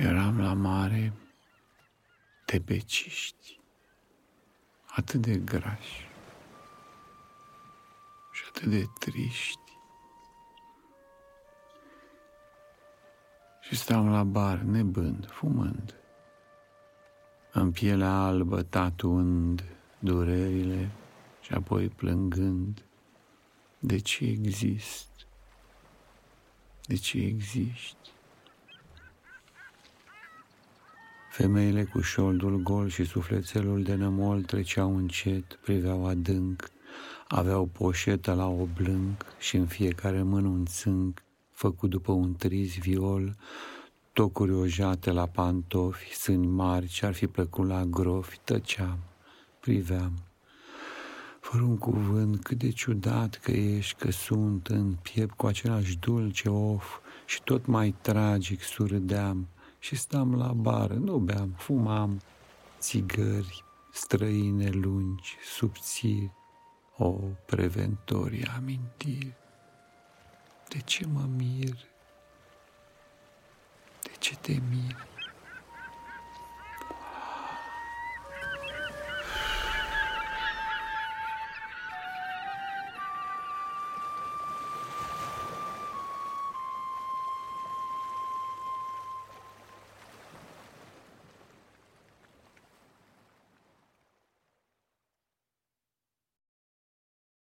Eram la mare de beciști, atât de grași și atât de triști. Și stau la bar, nebând, fumând, în pielea albă tatuând durerile și apoi plângând de ce exist, de ce existi. Femeile cu șoldul gol și sufletelul de nămol treceau încet, priveau adânc, aveau poșetă la oblânc și în fiecare mână un țânc, făcut după un triz viol, tocuri ojate la pantofi, sâni mari ce-ar fi plăcut la grofi, tăceam, priveam. Fără un cuvânt, cât de ciudat că ești, că sunt în piept cu același dulce of și tot mai tragic surâdeam și stam la bară, nu beam, fumam țigări străine lungi, subțiri, o preventorie amintiri. De ce mă mir? De ce te mir?